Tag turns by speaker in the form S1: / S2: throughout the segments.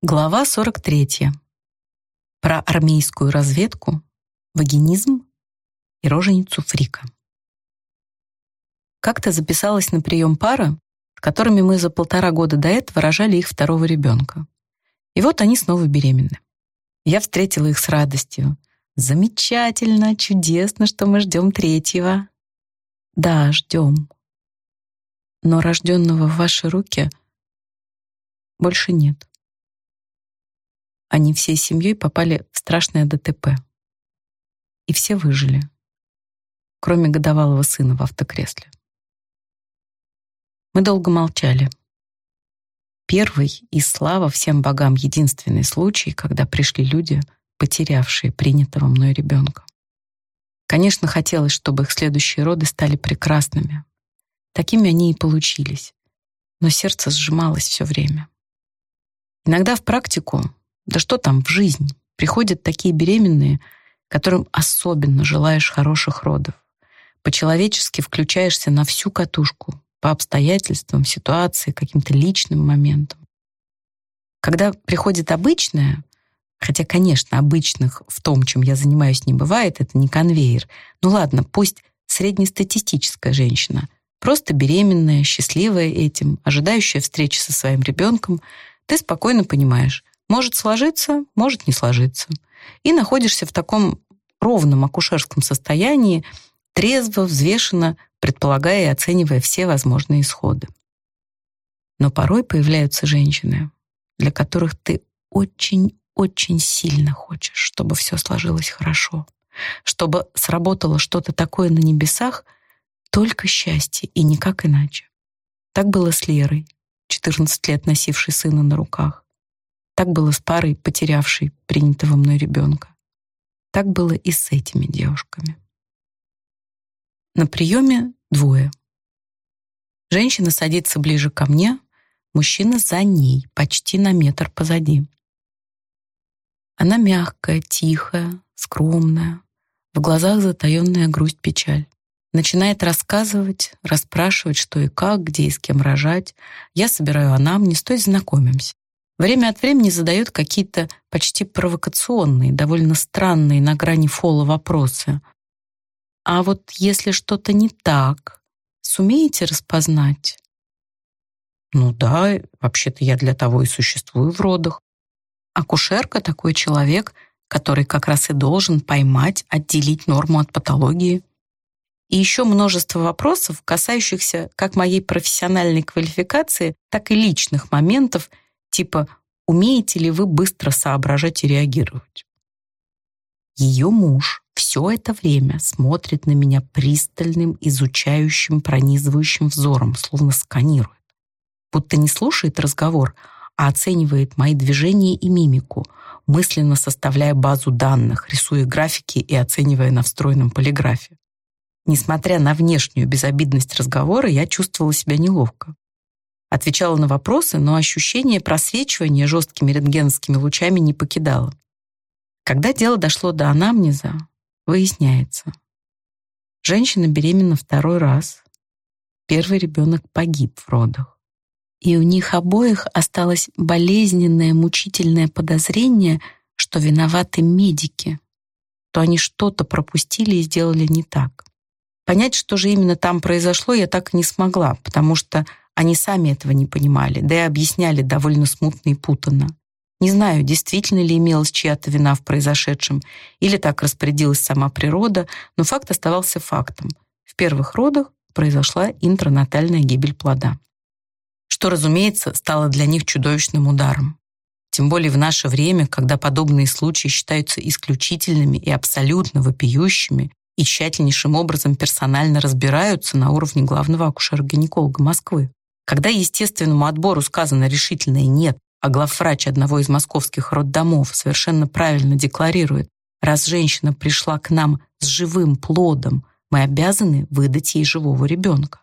S1: Глава 43. Про армейскую разведку, вагинизм и роженицу Фрика. Как-то записалась на прием пара, которыми мы за полтора года до этого рожали их второго ребенка. И вот они снова беременны. Я встретила их с радостью. Замечательно, чудесно, что мы ждем третьего. Да, ждем. Но рожденного в ваши руки больше нет они всей семьей попали в страшное ДТП. И все выжили, кроме годовалого сына в автокресле. Мы долго молчали. Первый и слава всем богам единственный случай, когда пришли люди, потерявшие принятого мной ребенка. Конечно, хотелось, чтобы их следующие роды стали прекрасными. Такими они и получились. Но сердце сжималось все время. Иногда в практику да что там, в жизнь. Приходят такие беременные, которым особенно желаешь хороших родов. По-человечески включаешься на всю катушку, по обстоятельствам, ситуации, каким-то личным моментам. Когда приходит обычная, хотя, конечно, обычных в том, чем я занимаюсь, не бывает, это не конвейер. Ну ладно, пусть среднестатистическая женщина, просто беременная, счастливая этим, ожидающая встречи со своим ребенком, ты спокойно понимаешь, может сложиться, может не сложиться. И находишься в таком ровном акушерском состоянии, трезво, взвешенно, предполагая и оценивая все возможные исходы. Но порой появляются женщины, для которых ты очень-очень сильно хочешь, чтобы все сложилось хорошо, чтобы сработало что-то такое на небесах, только счастье и никак иначе. Так было с Лерой, 14 лет носившей сына на руках. Так было с парой, потерявшей принятого мной ребенка. Так было и с этими девушками. На приеме двое. Женщина садится ближе ко мне, мужчина за ней, почти на метр позади. Она мягкая, тихая, скромная, в глазах затаённая грусть-печаль. Начинает рассказывать, расспрашивать, что и как, где и с кем рожать. Я собираю анамнез, то есть знакомимся. Время от времени задает какие-то почти провокационные, довольно странные на грани фола вопросы. А вот если что-то не так, сумеете распознать? Ну да, вообще-то я для того и существую в родах. Акушерка такой человек, который как раз и должен поймать, отделить норму от патологии. И еще множество вопросов, касающихся как моей профессиональной квалификации, так и личных моментов – типа «Умеете ли вы быстро соображать и реагировать?» Ее муж все это время смотрит на меня пристальным, изучающим, пронизывающим взором, словно сканирует. Будто не слушает разговор, а оценивает мои движения и мимику, мысленно составляя базу данных, рисуя графики и оценивая на встроенном полиграфе. Несмотря на внешнюю безобидность разговора, я чувствовала себя неловко. Отвечала на вопросы, но ощущение просвечивания жесткими рентгеновскими лучами не покидало. Когда дело дошло до анамнеза, выясняется. Женщина беременна второй раз. Первый ребенок погиб в родах. И у них обоих осталось болезненное, мучительное подозрение, что виноваты медики, то они что-то пропустили и сделали не так. Понять, что же именно там произошло, я так и не смогла, потому что они сами этого не понимали, да и объясняли довольно смутно и путанно. Не знаю, действительно ли имелась чья-то вина в произошедшем, или так распорядилась сама природа, но факт оставался фактом. В первых родах произошла интранатальная гибель плода. Что, разумеется, стало для них чудовищным ударом. Тем более в наше время, когда подобные случаи считаются исключительными и абсолютно вопиющими, и тщательнейшим образом персонально разбираются на уровне главного акушера-гинеколога Москвы. Когда естественному отбору сказано решительное «нет», а главврач одного из московских роддомов совершенно правильно декларирует, раз женщина пришла к нам с живым плодом, мы обязаны выдать ей живого ребенка.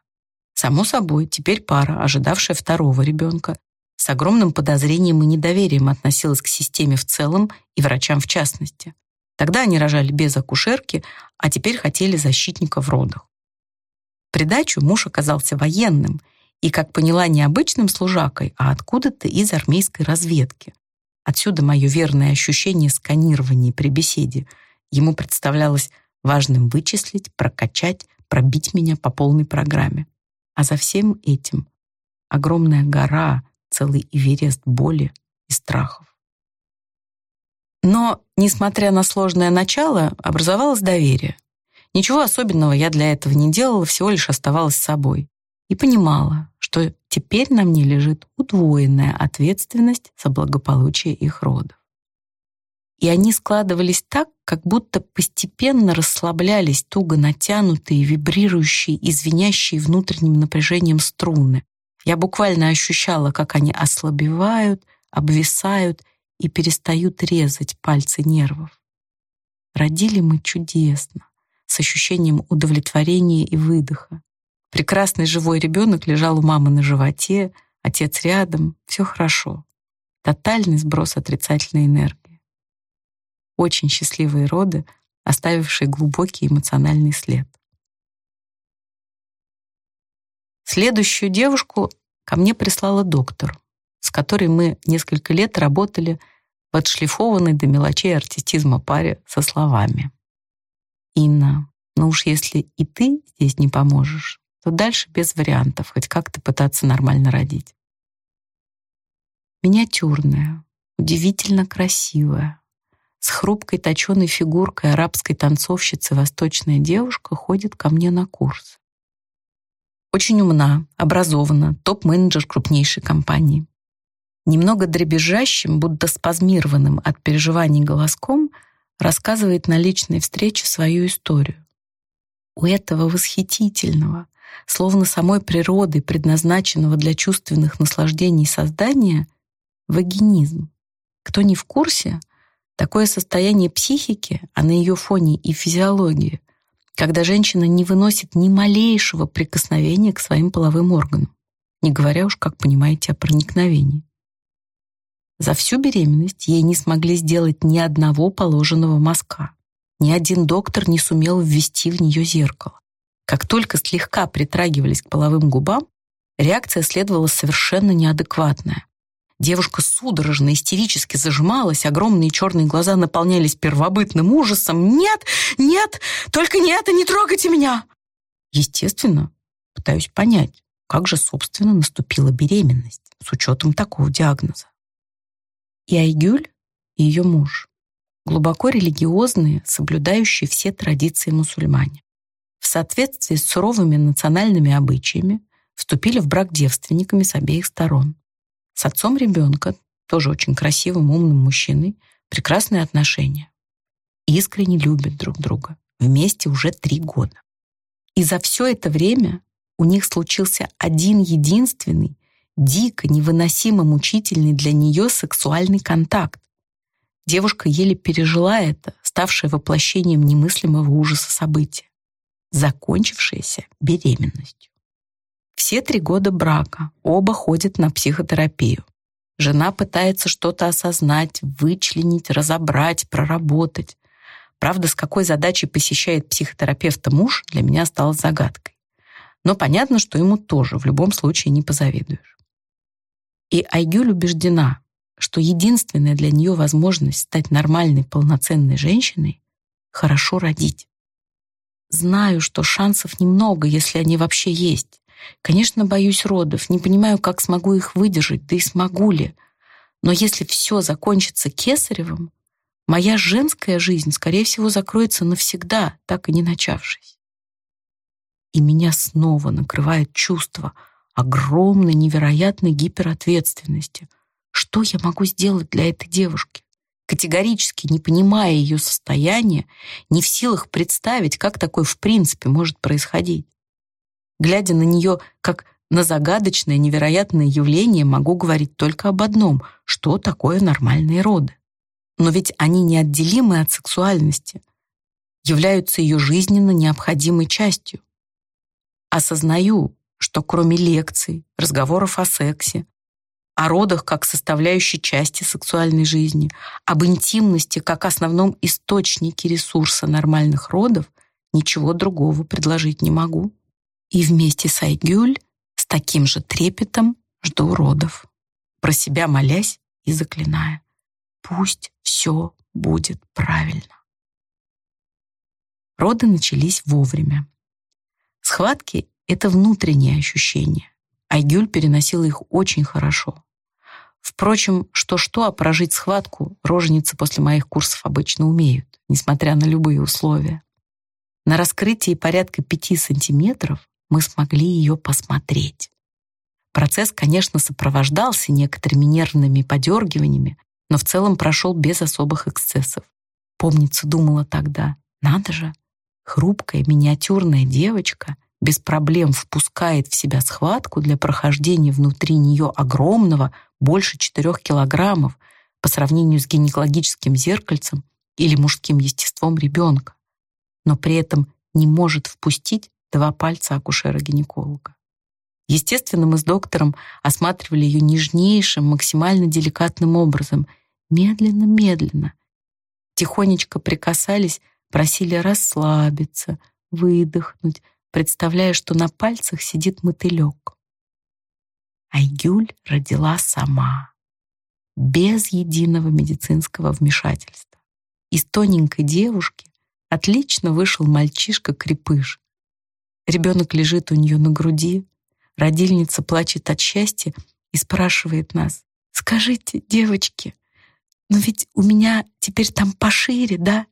S1: Само собой, теперь пара, ожидавшая второго ребенка, с огромным подозрением и недоверием относилась к системе в целом и врачам в частности. Тогда они рожали без акушерки, а теперь хотели защитника в родах. В придачу муж оказался военным — и, как поняла, не обычным служакой, а откуда-то из армейской разведки. Отсюда мое верное ощущение сканирования при беседе. Ему представлялось важным вычислить, прокачать, пробить меня по полной программе. А за всем этим огромная гора, целый Эверест боли и страхов. Но, несмотря на сложное начало, образовалось доверие. Ничего особенного я для этого не делала, всего лишь оставалась собой. И понимала, что теперь на мне лежит удвоенная ответственность за благополучие их родов. И они складывались так, как будто постепенно расслаблялись туго натянутые, вибрирующие и внутренним напряжением струны. Я буквально ощущала, как они ослабевают, обвисают и перестают резать пальцы нервов. Родили мы чудесно, с ощущением удовлетворения и выдоха. Прекрасный живой ребенок лежал у мамы на животе, отец рядом, все хорошо. Тотальный сброс отрицательной энергии. Очень счастливые роды, оставившие глубокий эмоциональный след. Следующую девушку ко мне прислала доктор, с которой мы несколько лет работали в отшлифованной до мелочей артистизма паре со словами. «Инна, ну уж если и ты здесь не поможешь, то дальше без вариантов хоть как-то пытаться нормально родить». Миниатюрная, удивительно красивая, с хрупкой точеной фигуркой арабской танцовщицы восточная девушка ходит ко мне на курс. Очень умна, образована, топ-менеджер крупнейшей компании. Немного дребезжащим, будто спазмированным от переживаний голоском, рассказывает на личной встрече свою историю. У этого восхитительного, словно самой природой предназначенного для чувственных наслаждений создания, вагинизм. Кто не в курсе, такое состояние психики, а на ее фоне и физиологии, когда женщина не выносит ни малейшего прикосновения к своим половым органам, не говоря уж, как понимаете, о проникновении. За всю беременность ей не смогли сделать ни одного положенного мазка. Ни один доктор не сумел ввести в нее зеркало. Как только слегка притрагивались к половым губам, реакция следовала совершенно неадекватная. Девушка судорожно, истерически зажималась, огромные черные глаза наполнялись первобытным ужасом. «Нет! Нет! Только не это! Не трогайте меня!» Естественно, пытаюсь понять, как же, собственно, наступила беременность с учетом такого диагноза. И Айгюль, и ее муж, глубоко религиозные, соблюдающие все традиции мусульмане. В соответствии с суровыми национальными обычаями вступили в брак девственниками с обеих сторон. С отцом ребенка, тоже очень красивым, умным мужчиной, прекрасные отношения. Искренне любят друг друга. Вместе уже три года. И за все это время у них случился один единственный, дико, невыносимо мучительный для нее сексуальный контакт. Девушка еле пережила это, ставшее воплощением немыслимого ужаса события, закончившееся беременностью. Все три года брака оба ходят на психотерапию. Жена пытается что-то осознать, вычленить, разобрать, проработать. Правда, с какой задачей посещает психотерапевта муж, для меня стало загадкой. Но понятно, что ему тоже в любом случае не позавидуешь. И Айгюль убеждена, что единственная для нее возможность стать нормальной, полноценной женщиной — хорошо родить. Знаю, что шансов немного, если они вообще есть. Конечно, боюсь родов, не понимаю, как смогу их выдержать, да и смогу ли. Но если все закончится кесаревым, моя женская жизнь, скорее всего, закроется навсегда, так и не начавшись. И меня снова накрывает чувство огромной, невероятной гиперответственности. Что я могу сделать для этой девушки? Категорически не понимая ее состояния, не в силах представить, как такое в принципе может происходить. Глядя на нее как на загадочное, невероятное явление, могу говорить только об одном — что такое нормальные роды. Но ведь они неотделимы от сексуальности, являются ее жизненно необходимой частью. Осознаю, что кроме лекций, разговоров о сексе, о родах как составляющей части сексуальной жизни, об интимности как основном источнике ресурса нормальных родов, ничего другого предложить не могу и вместе с Айгюль с таким же трепетом жду родов, про себя молясь и заклиная. пусть все будет правильно. Роды начались вовремя. Схватки — это внутренние ощущения. Айгюль переносила их очень хорошо. Впрочем, что-что, а прожить схватку роженицы после моих курсов обычно умеют, несмотря на любые условия. На раскрытии порядка пяти сантиметров мы смогли ее посмотреть. Процесс, конечно, сопровождался некоторыми нервными подергиваниями, но в целом прошел без особых эксцессов. Помнится, думала тогда, надо же, хрупкая миниатюрная девочка без проблем впускает в себя схватку для прохождения внутри нее огромного, больше 4 килограммов, по сравнению с гинекологическим зеркальцем или мужским естеством ребенка, но при этом не может впустить два пальца акушера-гинеколога. Естественно, мы с доктором осматривали ее нежнейшим, максимально деликатным образом, медленно-медленно. Тихонечко прикасались, просили расслабиться, выдохнуть, представляя, что на пальцах сидит мотылек. Айгюль родила сама, без единого медицинского вмешательства. Из тоненькой девушки отлично вышел мальчишка-крепыш. Ребенок лежит у нее на груди, родильница плачет от счастья и спрашивает нас, «Скажите, девочки, но ведь у меня теперь там пошире, да?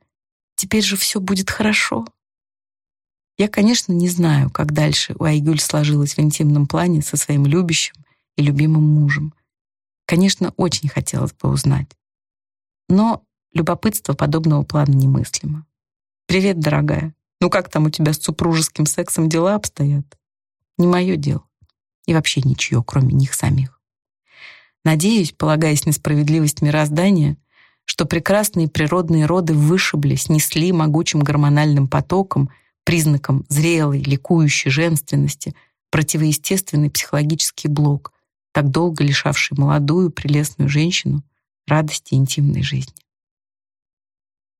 S1: Теперь же все будет хорошо?» Я, конечно, не знаю, как дальше у Айгюль сложилось в интимном плане со своим любящим и любимым мужем. Конечно, очень хотелось бы узнать. Но любопытство подобного плана немыслимо. «Привет, дорогая. Ну как там у тебя с супружеским сексом дела обстоят?» «Не мое дело. И вообще ничье, кроме них самих. Надеюсь, полагаясь на справедливость мироздания, что прекрасные природные роды вышибли, снесли могучим гормональным потоком, признаком зрелой, ликующей женственности, противоестественный психологический блок, так долго лишавший молодую, прелестную женщину радости интимной жизни.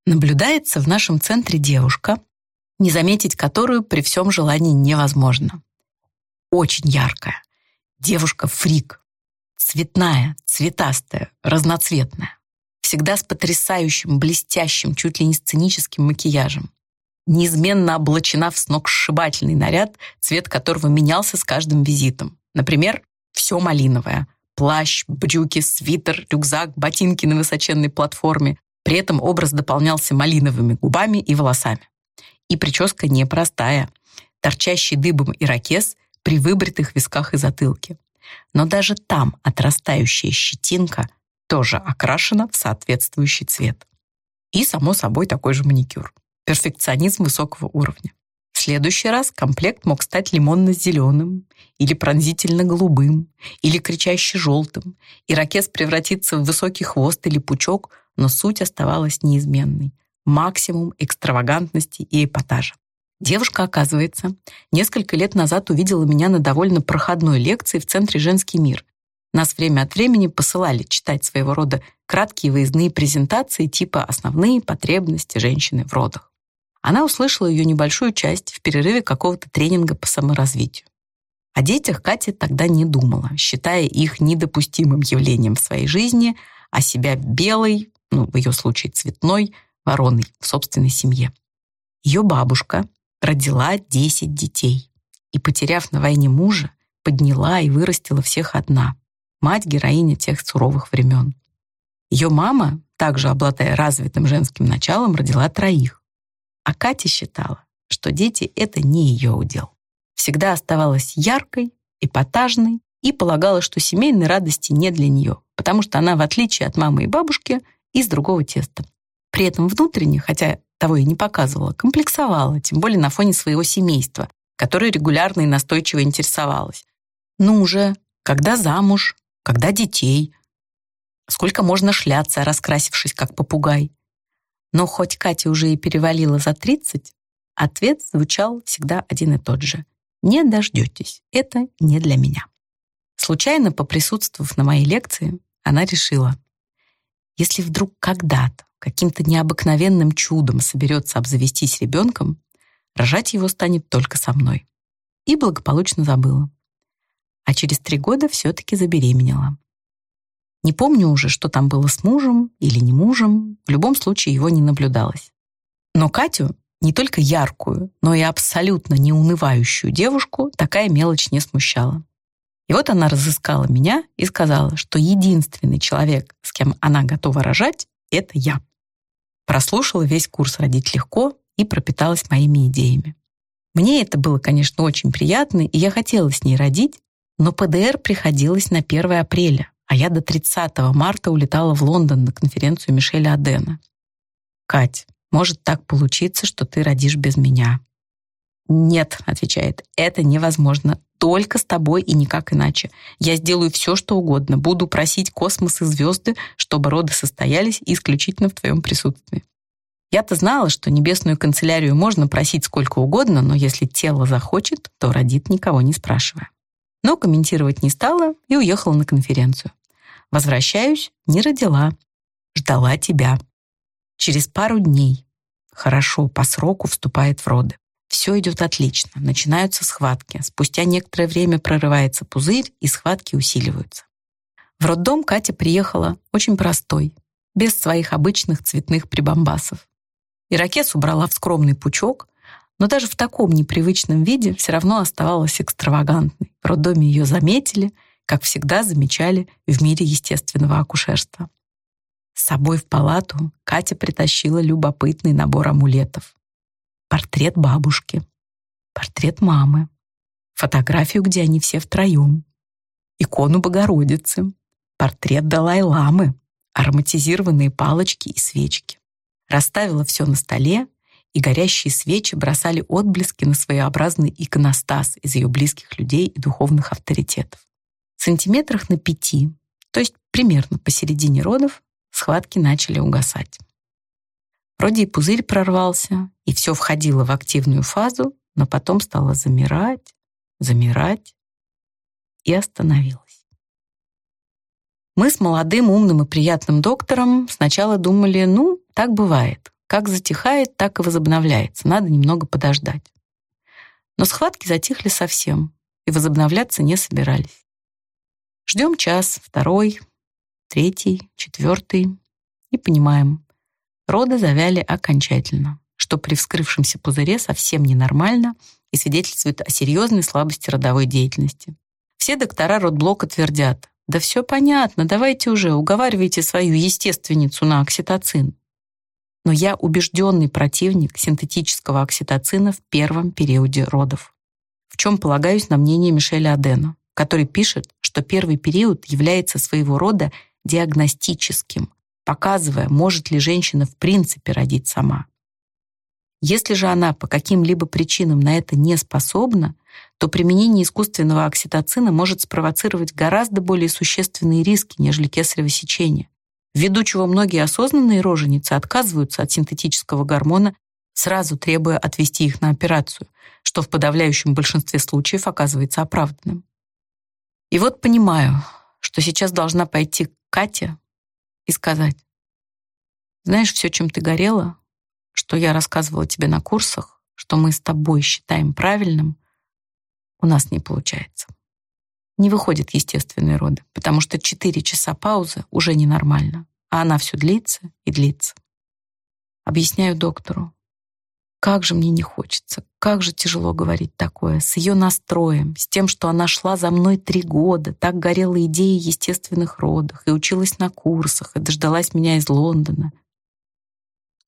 S1: Наблюдается в нашем центре девушка, не заметить которую при всем желании невозможно. Очень яркая. Девушка-фрик. Цветная, цветастая, разноцветная. Всегда с потрясающим, блестящим, чуть ли не сценическим макияжем. Неизменно облачена в сногсшибательный наряд, цвет которого менялся с каждым визитом. Например, все малиновое. Плащ, брюки, свитер, рюкзак, ботинки на высоченной платформе. При этом образ дополнялся малиновыми губами и волосами. И прическа непростая. Торчащий дыбом ирокез при выбритых висках и затылке. Но даже там отрастающая щетинка тоже окрашена в соответствующий цвет. И, само собой, такой же маникюр. Перфекционизм высокого уровня. Следующий раз комплект мог стать лимонно-зеленым, или пронзительно-голубым, или кричаще-желтым. Ирокез превратиться в высокий хвост или пучок, но суть оставалась неизменной. Максимум экстравагантности и эпатажа. Девушка, оказывается, несколько лет назад увидела меня на довольно проходной лекции в Центре «Женский мир». Нас время от времени посылали читать своего рода краткие выездные презентации типа «Основные потребности женщины в родах» она услышала ее небольшую часть в перерыве какого-то тренинга по саморазвитию. О детях Катя тогда не думала, считая их недопустимым явлением в своей жизни, а себя белой, ну, в ее случае цветной, вороной в собственной семье. Ее бабушка родила 10 детей и, потеряв на войне мужа, подняла и вырастила всех одна. Мать-героиня тех суровых времен. Ее мама, также обладая развитым женским началом, родила троих. А Катя считала, что дети — это не ее удел. Всегда оставалась яркой, эпатажной и полагала, что семейной радости не для нее, потому что она, в отличие от мамы и бабушки, из другого теста. При этом внутренне, хотя того и не показывала, комплексовала, тем более на фоне своего семейства, которое регулярно и настойчиво интересовалось. Ну уже, когда замуж, когда детей, сколько можно шляться, раскрасившись как попугай. Но хоть Катя уже и перевалила за 30, ответ звучал всегда один и тот же. «Не дождетесь, это не для меня». Случайно поприсутствовав на моей лекции, она решила, если вдруг когда-то каким-то необыкновенным чудом соберется обзавестись ребенком, рожать его станет только со мной. И благополучно забыла. А через три года все-таки забеременела. Не помню уже, что там было с мужем или не мужем, в любом случае его не наблюдалось. Но Катю, не только яркую, но и абсолютно неунывающую девушку, такая мелочь не смущала. И вот она разыскала меня и сказала, что единственный человек, с кем она готова рожать, это я. Прослушала весь курс «Родить легко» и пропиталась моими идеями. Мне это было, конечно, очень приятно, и я хотела с ней родить, но ПДР приходилось на 1 апреля, а я до 30 марта улетала в Лондон на конференцию Мишеля Адена. «Кать, может так получиться, что ты родишь без меня». «Нет», — отвечает, — «это невозможно. Только с тобой и никак иначе. Я сделаю все, что угодно. Буду просить космос и звезды, чтобы роды состоялись исключительно в твоем присутствии». Я-то знала, что небесную канцелярию можно просить сколько угодно, но если тело захочет, то родит, никого не спрашивая. Но комментировать не стала и уехала на конференцию. Возвращаюсь, не родила. Ждала тебя. Через пару дней, хорошо, по сроку вступает в роды. Все идет отлично, начинаются схватки. Спустя некоторое время прорывается пузырь, и схватки усиливаются. В роддом Катя приехала очень простой, без своих обычных цветных прибамбасов. Ирокез убрала в скромный пучок, но даже в таком непривычном виде все равно оставалась экстравагантной. В роддоме ее заметили, как всегда замечали в мире естественного акушерства. С собой в палату Катя притащила любопытный набор амулетов. Портрет бабушки, портрет мамы, фотографию, где они все втроем, икону Богородицы, портрет Далай-ламы, ароматизированные палочки и свечки расставила все на столе, и горящие свечи бросали отблески на своеобразный иконостас из ее близких людей и духовных авторитетов. Сантиметрах на пяти, то есть примерно посередине родов, схватки начали угасать. Вроде и пузырь прорвался, и все входило в активную фазу, но потом стало замирать, замирать и остановилось. Мы с молодым, умным и приятным доктором сначала думали, ну, так бывает. Как затихает, так и возобновляется. Надо немного подождать. Но схватки затихли совсем и возобновляться не собирались. Ждем час, второй, третий, четвертый и понимаем, роды завяли окончательно, что при вскрывшемся пузыре совсем ненормально и свидетельствует о серьезной слабости родовой деятельности. Все доктора родблока твердят, да все понятно, давайте уже, уговаривайте свою естественницу на окситоцин. Но я убежденный противник синтетического окситоцина в первом периоде родов. В чем полагаюсь на мнение Мишеля Адена, который пишет, что первый период является своего рода диагностическим, показывая, может ли женщина в принципе родить сама. Если же она по каким-либо причинам на это не способна, то применение искусственного окситоцина может спровоцировать гораздо более существенные риски, нежели кесарево сечение, ввиду чего многие осознанные роженицы отказываются от синтетического гормона, сразу требуя отвести их на операцию, что в подавляющем большинстве случаев оказывается оправданным. И вот понимаю, что сейчас должна пойти Катя и сказать, знаешь, все, чем ты горела, что я рассказывала тебе на курсах, что мы с тобой считаем правильным, у нас не получается. Не выходят естественные роды, потому что 4 часа паузы уже ненормально, а она все длится и длится. Объясняю доктору, как же мне не хочется, как же тяжело говорить такое, с ее настроем, с тем, что она шла за мной три года, так горела идеей естественных родах и училась на курсах, и дождалась меня из Лондона.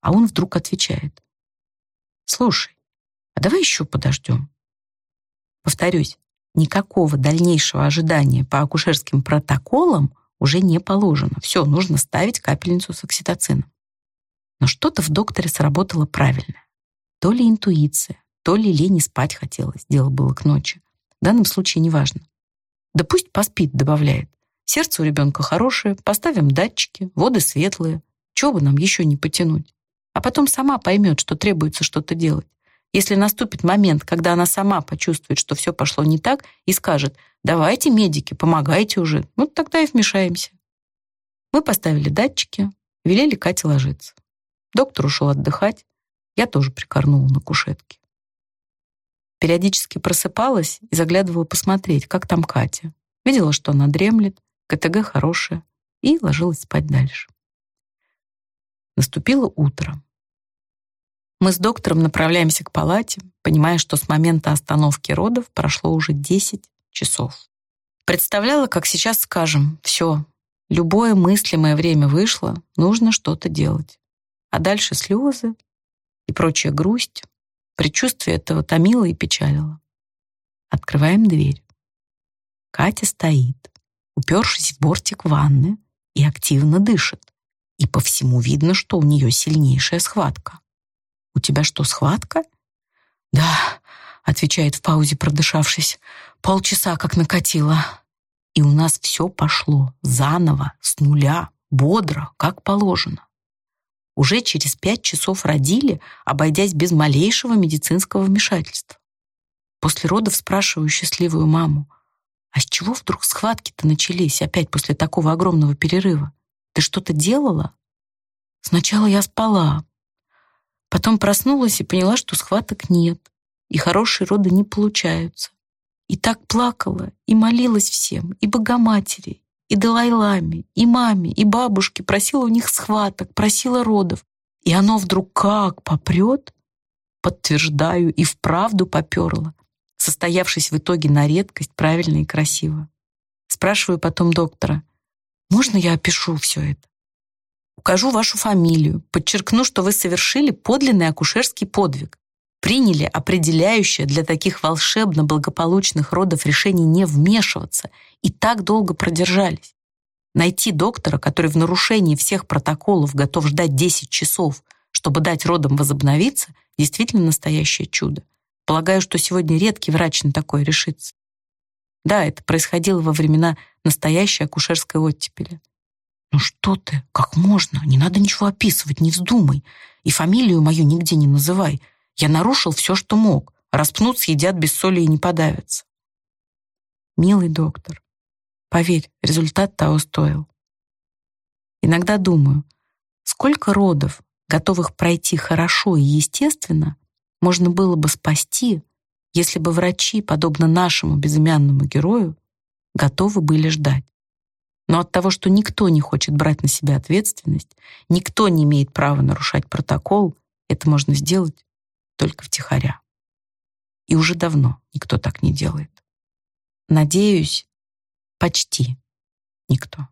S1: А он вдруг отвечает. «Слушай, а давай еще подождем». Повторюсь, никакого дальнейшего ожидания по акушерским протоколам уже не положено. Все, нужно ставить капельницу с окситоцином. Но что-то в докторе сработало правильно. То ли интуиция, то ли лень спать хотелось, дело было к ночи. В данном случае неважно. Да пусть поспит, добавляет. Сердце у ребенка хорошее, поставим датчики, воды светлые. Чего бы нам еще не потянуть? а потом сама поймет, что требуется что-то делать. Если наступит момент, когда она сама почувствует, что все пошло не так, и скажет «давайте, медики, помогайте уже», ну тогда и вмешаемся. Мы поставили датчики, велели Кате ложиться. Доктор ушел отдыхать, я тоже прикорнула на кушетке. Периодически просыпалась и заглядывала посмотреть, как там Катя. Видела, что она дремлет, КТГ хорошая, и ложилась спать дальше. Наступило утро. Мы с доктором направляемся к палате, понимая, что с момента остановки родов прошло уже 10 часов. Представляла, как сейчас скажем, все, любое мыслимое время вышло, нужно что-то делать. А дальше слезы и прочая грусть. Предчувствие этого томило и печалило. Открываем дверь. Катя стоит, упершись в бортик ванны, и активно дышит. И по всему видно, что у нее сильнейшая схватка. «У тебя что, схватка?» «Да», — отвечает в паузе, продышавшись. «Полчаса как накатило». И у нас все пошло заново, с нуля, бодро, как положено. Уже через пять часов родили, обойдясь без малейшего медицинского вмешательства. После родов спрашиваю счастливую маму, а с чего вдруг схватки-то начались опять после такого огромного перерыва? Ты что-то делала? Сначала я спала, Потом проснулась и поняла, что схваток нет, и хорошие роды не получаются. И так плакала, и молилась всем, и Богоматери, и Далай-Ламе, и маме, и бабушке, просила у них схваток, просила родов. И оно вдруг как попрет? Подтверждаю, и вправду поперло, состоявшись в итоге на редкость правильно и красиво. Спрашиваю потом доктора, можно я опишу все это? Укажу вашу фамилию, подчеркну, что вы совершили подлинный акушерский подвиг, приняли определяющее для таких волшебно благополучных родов решение не вмешиваться и так долго продержались. Найти доктора, который в нарушении всех протоколов готов ждать 10 часов, чтобы дать родам возобновиться, действительно настоящее чудо. Полагаю, что сегодня редкий врач на такое решится. Да, это происходило во времена настоящей акушерской оттепели. «Ну что ты? Как можно? Не надо ничего описывать, не вздумай. И фамилию мою нигде не называй. Я нарушил все, что мог. Распнут, съедят без соли и не подавятся». «Милый доктор, поверь, результат того стоил. Иногда думаю, сколько родов, готовых пройти хорошо и естественно, можно было бы спасти, если бы врачи, подобно нашему безымянному герою, готовы были ждать. Но от того, что никто не хочет брать на себя ответственность, никто не имеет права нарушать протокол, это можно сделать только втихаря. И уже давно никто так не делает. Надеюсь, почти никто.